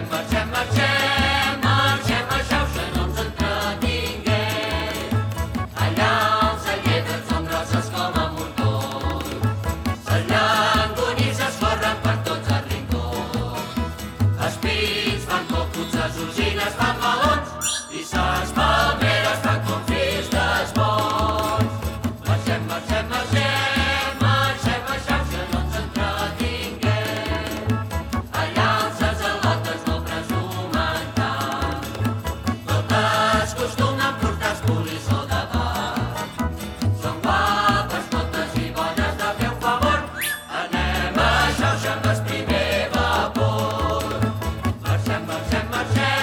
September, September. my child.